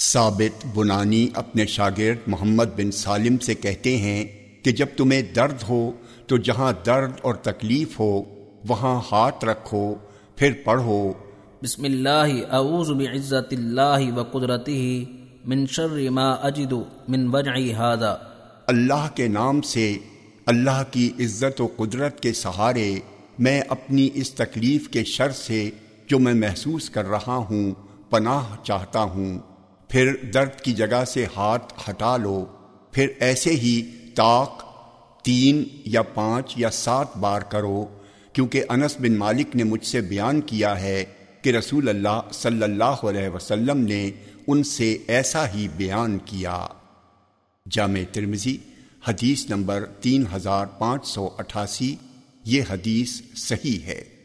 ثابت بنانی اپنے شاگرد محمد بن سالم سے کہتے ہیں کہ جب تمہیں درد ہو تو جہاں درد اور تکلیف ہو وہاں ہاتھ رکھو پھر پڑھو۔ بسم اللہ اعوذ بعزت اللہ و قدرتی من شر ما اجد من وجعی هذا۔ اللہ کے نام سے اللہ کی عزت و قدرت کے سہارے میں اپنی اس تکلیف کے شر سے جو میں محسوس کر رہا ہوں پناہ چاہتا ہوں۔ پھر درد کی جگہ سے ہاتھ ہٹا لو۔ پھر ایسے ہی طاق تین یا پانچ یا سات بار کرو، کیونکہ انس بن مالک نے مجھ سے بیان کیا ہے کہ رسول اللہ صلی اللہ علیہ وسلم نے ان سے ایسا ہی بیان کیا۔ جامع ترمزی حدیث نمبر تین ہزار پانچ سو اٹھاسی، یہ حدیث صحیح ہے۔